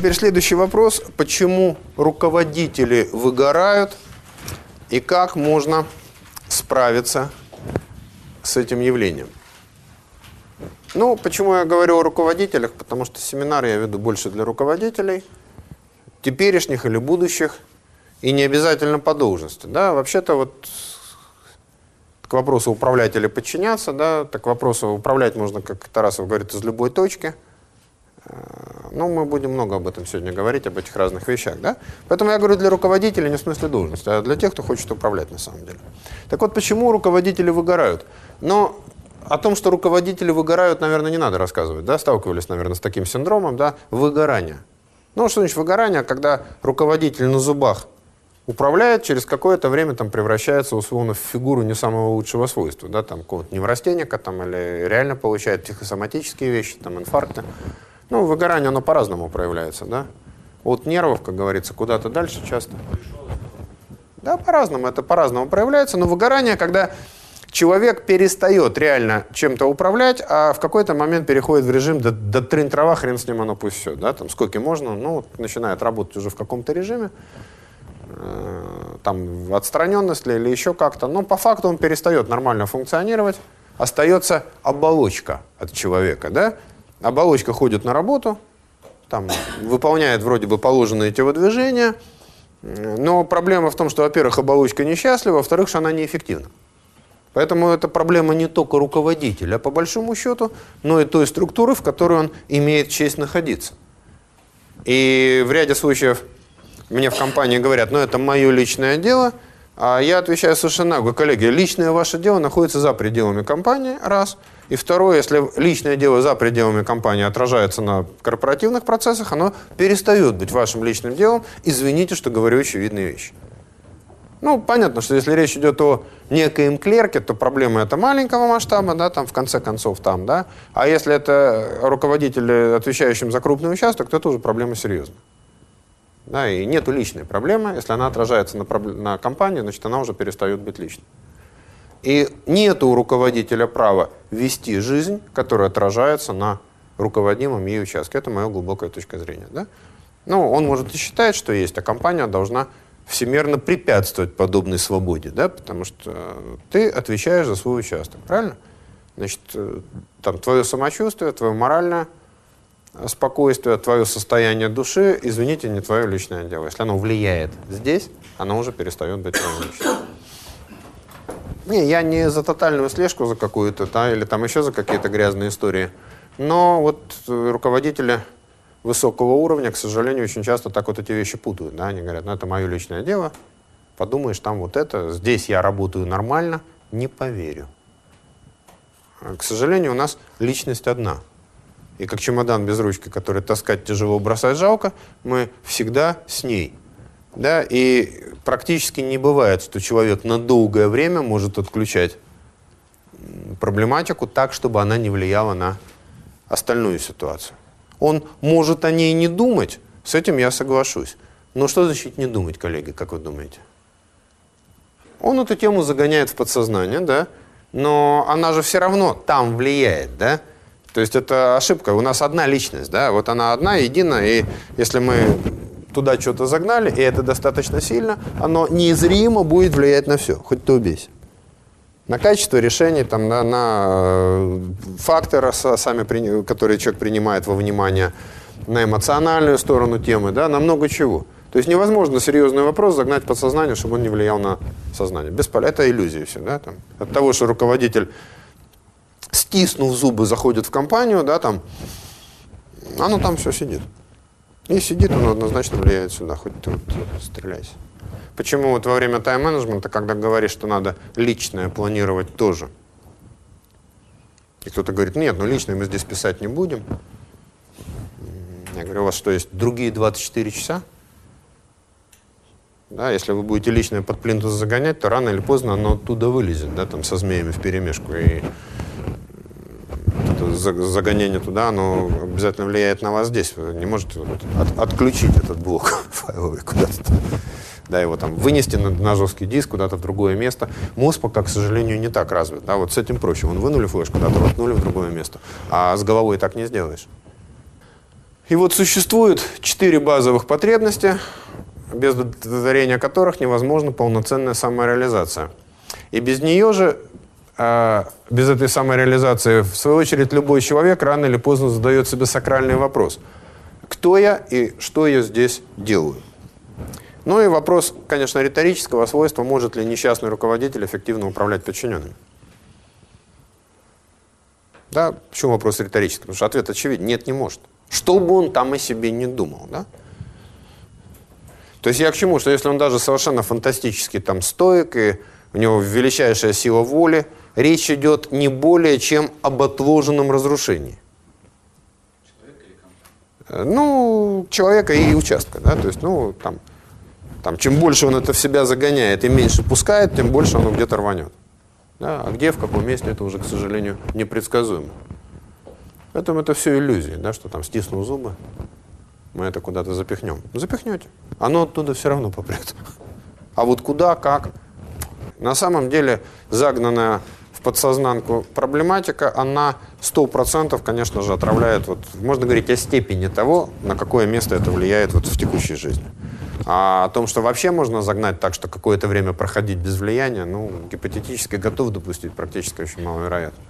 теперь следующий вопрос. Почему руководители выгорают и как можно справиться с этим явлением? Ну, почему я говорю о руководителях? Потому что семинар я веду больше для руководителей, теперешних или будущих, и не обязательно по должности. Да? Вообще-то вот к вопросу управлять или подчиняться, да, так к вопросу управлять можно, как Тарасов говорит, из любой точки. Ну, мы будем много об этом сегодня говорить, об этих разных вещах, да. Поэтому я говорю для руководителей не в смысле должности, а для тех, кто хочет управлять на самом деле. Так вот, почему руководители выгорают? Но о том, что руководители выгорают, наверное, не надо рассказывать, да, сталкивались, наверное, с таким синдромом, да, выгорания. Ну, что значит выгорание, когда руководитель на зубах управляет, через какое-то время там превращается условно в фигуру не самого лучшего свойства, да, там какого-то неврастенника там или реально получает психосоматические вещи, там инфаркты. Ну, выгорание, оно по-разному проявляется, да. От нервов, как говорится, куда-то дальше часто. Да, по-разному, это по-разному проявляется, но выгорание, когда человек перестает реально чем-то управлять, а в какой-то момент переходит в режим, да, да трын трава, хрен с ним, оно пусть все, да, там сколько можно, ну, начинает работать уже в каком-то режиме, э, там, отстраненность или еще как-то, но по факту он перестает нормально функционировать, остается оболочка от человека, да, оболочка ходит на работу, там, выполняет вроде бы положенные телодвижения, но проблема в том, что, во-первых, оболочка несчастлива, во-вторых, что она неэффективна. Поэтому это проблема не только руководителя, по большому счету, но и той структуры, в которой он имеет честь находиться. И в ряде случаев мне в компании говорят, ну это мое личное дело, а я отвечаю совершенно нагло, коллеги, личное ваше дело находится за пределами компании, раз. И второе, если личное дело за пределами компании отражается на корпоративных процессах, оно перестает быть вашим личным делом. Извините, что говорю очевидные вещи. Ну, понятно, что если речь идет о некоем клерке, то проблема это маленького масштаба, да, там в конце концов там, да. А если это руководитель, отвечающий за крупный участок, то это уже проблема серьезная. Да, и нету личной проблемы. Если она отражается на, на компании, значит, она уже перестает быть личной. И нету у руководителя права вести жизнь, которая отражается на руководимом ей участке. Это моя глубокая точка зрения. Да? Ну, он может и считать, что есть, а компания должна всемерно препятствовать подобной свободе, да, потому что ты отвечаешь за свой участок, правильно? Значит, э, там твое самочувствие, твое моральное спокойствие, твое состояние души, извините, не твое личное дело. Если оно влияет здесь, оно уже перестает быть твоим личным. Не, я не за тотальную слежку за какую-то, да, или там еще за какие-то грязные истории. Но вот руководители высокого уровня, к сожалению, очень часто так вот эти вещи путают. Да? Они говорят, ну это мое личное дело, подумаешь, там вот это, здесь я работаю нормально, не поверю. А, к сожалению, у нас личность одна. И как чемодан без ручки, который таскать тяжело, бросать жалко, мы всегда с ней. Да? И практически не бывает, что человек на долгое время может отключать проблематику так, чтобы она не влияла на остальную ситуацию. Он может о ней не думать, с этим я соглашусь. Но что значит не думать, коллеги, как вы думаете? Он эту тему загоняет в подсознание, да, но она же все равно там влияет, да. То есть это ошибка, у нас одна личность, да, вот она одна, единая, и если мы туда что-то загнали, и это достаточно сильно, оно незримо будет влиять на все, хоть ты убейся на качество решений, там, на, на э, факторы, сами, которые человек принимает во внимание, на эмоциональную сторону темы, да, на много чего. То есть невозможно серьезный вопрос загнать в подсознание, чтобы он не влиял на сознание. Бесполезно. Это иллюзия все. Да, там. От того, что руководитель, стиснув зубы, заходит в компанию, да, там, оно там все сидит. И сидит, оно однозначно влияет сюда, хоть ты вот стреляйся. Почему вот во время тайм-менеджмента, когда говоришь, что надо личное планировать тоже, и кто-то говорит, нет, ну личное мы здесь писать не будем. Я говорю, у вас что, есть другие 24 часа? Да, если вы будете личное под плинтус загонять, то рано или поздно оно оттуда вылезет, да, там со змеями в перемешку. И загонение туда, оно обязательно влияет на вас здесь. Вы не можете от, отключить этот блок файловый куда-то да, его там вынести на, на жесткий диск куда-то в другое место. Мозг пока, к сожалению, не так развит. Да, вот с этим проще. Вон вынули флеш куда-то, воткнули в другое место. А с головой так не сделаешь. И вот существует четыре базовых потребности, без удовлетворения которых невозможна полноценная самореализация. И без нее же, без этой самореализации, в свою очередь, любой человек рано или поздно задает себе сакральный вопрос. Кто я и что я здесь делаю? Ну и вопрос, конечно, риторического свойства, может ли несчастный руководитель эффективно управлять подчиненными. Да, почему вопрос риторический? Потому что ответ очевиден. Нет, не может. Что бы он там о себе не думал, да? То есть я к чему? Что если он даже совершенно фантастически там стоек, и у него величайшая сила воли, речь идет не более чем об отложенном разрушении. Ну, человека и участка, да, то есть, ну, там, там, чем больше он это в себя загоняет и меньше пускает, тем больше оно где-то рванет. Да? А где, в каком месте, это уже, к сожалению, непредсказуемо. Поэтому это все иллюзии, да, что там стиснул зубы, мы это куда-то запихнем. Запихнете. Оно оттуда все равно попрет. А вот куда, как? На самом деле загнанная подсознанку проблематика, она 100%, конечно же, отравляет, вот, можно говорить о степени того, на какое место это влияет вот в текущей жизни. А о том, что вообще можно загнать так, что какое-то время проходить без влияния, ну, гипотетически готов допустить, практически очень маловероятно.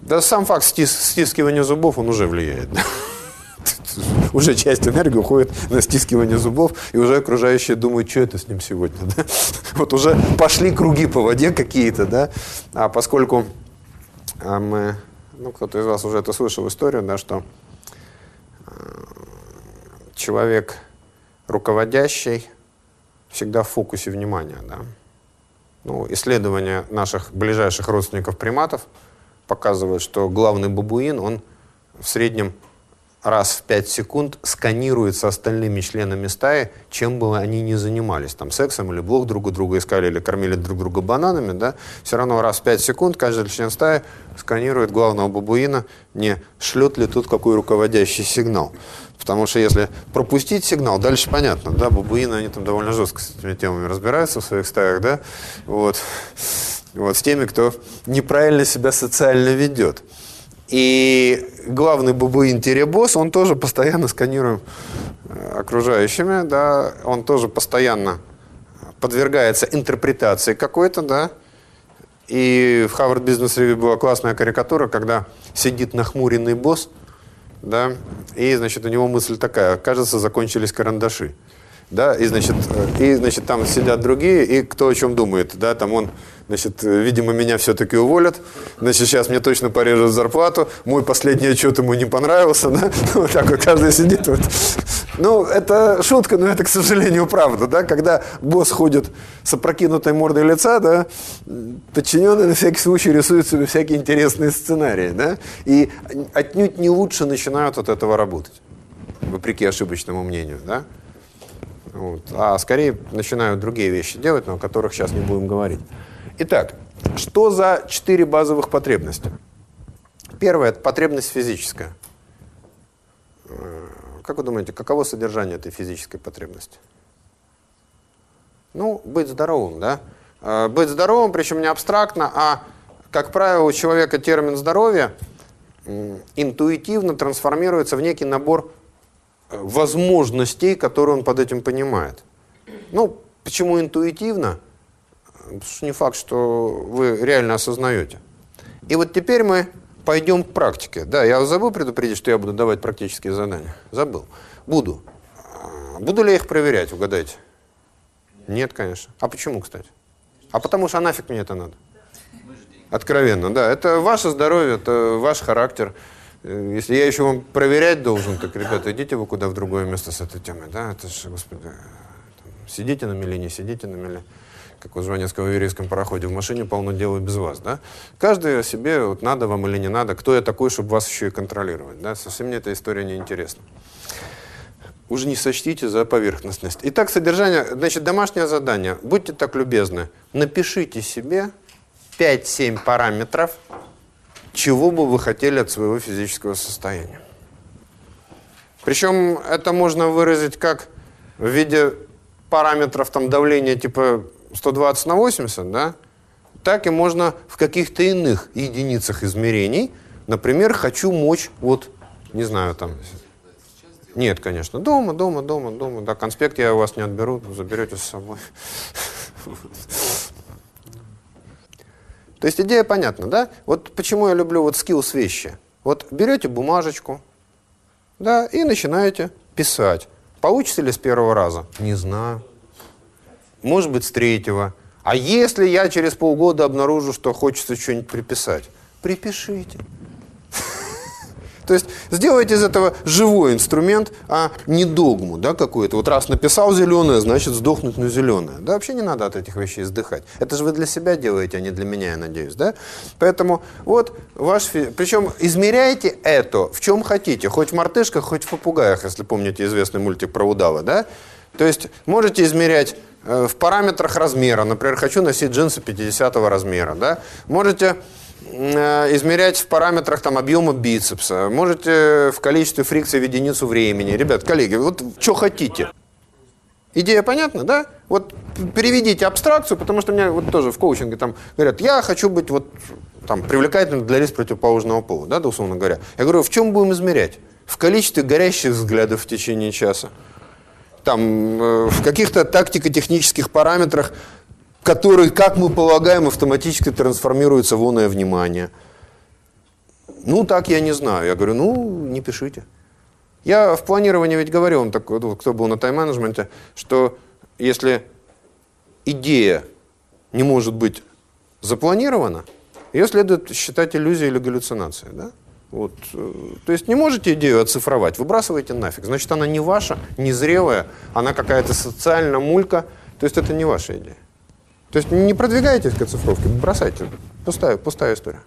Да сам факт стис стискивания зубов, он уже влияет. Уже часть энергии уходит на стискивание зубов, и уже окружающие думают, что это с ним сегодня. Да? Вот уже пошли круги по воде какие-то, да. А поскольку а мы, ну, кто-то из вас уже это слышал историю, да, что э, человек руководящий всегда в фокусе внимания, да. Ну, исследования наших ближайших родственников приматов – показывает, что главный бабуин, он в среднем раз в 5 секунд сканирует со остальными членами стаи, чем бы они ни занимались, там, сексом или блок друг у друга искали, или кормили друг друга бананами, да, все равно раз в 5 секунд каждый член стаи сканирует главного бабуина, не шлет ли тут какой руководящий сигнал. Потому что если пропустить сигнал, дальше понятно, да, бабуины, они там довольно жестко с этими темами разбираются в своих стаях, да, вот вот, с теми, кто неправильно себя социально ведет. И главный бабуин-босс, он тоже постоянно сканируем э, окружающими, да, он тоже постоянно подвергается интерпретации какой-то, да. И в Harvard Business Review была классная карикатура, когда сидит нахмуренный босс, да, и, значит, у него мысль такая, кажется, закончились карандаши да, и, значит, э, и, значит, там сидят другие, и кто о чем думает, да, там он, значит, видимо, меня все-таки уволят, значит, сейчас мне точно порежут зарплату, мой последний отчет ему не понравился, да, вот так вот каждый сидит, вот. Ну, это шутка, но это, к сожалению, правда, да, когда босс ходит с опрокинутой мордой лица, да, подчиненные на всякий случай рисуют себе всякие интересные сценарии, да, и отнюдь не лучше начинают от этого работать, вопреки ошибочному мнению, да. Вот. А скорее начинают другие вещи делать, но о которых сейчас не будем говорить. Итак, что за четыре базовых потребности? Первая – это потребность физическая. Э, как вы думаете, каково содержание этой физической потребности? Ну, быть здоровым, да? Э, быть здоровым, причем не абстрактно, а, как правило, у человека термин здоровья интуитивно трансформируется в некий набор возможностей, которые он под этим понимает. Ну, почему интуитивно? Потому что не факт, что вы реально осознаете. И вот теперь мы пойдем к практике. Да, я забыл предупредить, что я буду давать практические задания. Забыл. Буду. А, буду ли я их проверять, угадайте? Нет, конечно. А почему, кстати? А потому что нафиг мне это надо? Откровенно, да. Это ваше здоровье, это ваш характер. Э, если я еще вам проверять должен, так, ребята, идите вы куда в другое место с этой темой, да? Это же, господи, там, сидите на мели, не сидите на мели. Как в Жванецком еврейском пароходе, в машине полно дела без вас, да? Каждый о себе, вот надо вам или не надо, кто я такой, чтобы вас еще и контролировать, да? Совсем мне эта история не интересна. Уже не сочтите за поверхностность. Итак, содержание, значит, домашнее задание. Будьте так любезны, напишите себе 5-7 параметров, чего бы вы хотели от своего физического состояния. Причем это можно выразить как в виде параметров там, давления типа 120 на 80, да? так и можно в каких-то иных единицах измерений. Например, хочу мочь, вот, не знаю, там, Нет, конечно. Дома, дома, дома, дома. Да, конспект я у вас не отберу, заберете с собой. То есть идея понятна, да? Вот почему я люблю вот skills вещи. Вот берете бумажечку, да, и начинаете писать. Получится ли с первого раза? Не знаю. Может быть, с третьего. А если я через полгода обнаружу, что хочется что-нибудь приписать? Припишите. То есть сделайте из этого живой инструмент, а не догму да, какую-то. Вот раз написал зеленое, значит сдохнуть на зеленое. Да, вообще не надо от этих вещей сдыхать. Это же вы для себя делаете, а не для меня, я надеюсь. Да? Поэтому вот ваш... Причем измеряйте это в чем хотите. Хоть в мартышках, хоть в попугаях, если помните известный мультик про удава. Да? То есть можете измерять э, в параметрах размера. Например, хочу носить джинсы 50 размера. Да? Можете измерять в параметрах там, объема бицепса, можете в количестве фрикций в единицу времени. Ребят, коллеги, вот что хотите. Идея понятна, да? Вот переведите абстракцию, потому что мне вот тоже в коучинге там говорят, я хочу быть вот там привлекательным для лиц противоположного пола, да, условно говоря. Я говорю, в чем будем измерять? В количестве горящих взглядов в течение часа. Там, э, в каких-то тактико-технических параметрах который, как мы полагаем, автоматически трансформируется в оное внимание. Ну, так я не знаю. Я говорю, ну, не пишите. Я в планировании ведь говорил, он так, кто был на тайм-менеджменте, что если идея не может быть запланирована, ее следует считать иллюзией или галлюцинацией. Да? Вот. Э, то есть не можете идею оцифровать, выбрасывайте нафиг. Значит, она не ваша, не зрелая, она какая-то социальная мулька. То есть это не ваша идея. То есть не продвигайтесь к оцифровке, бросайте. Пустая, пустая история.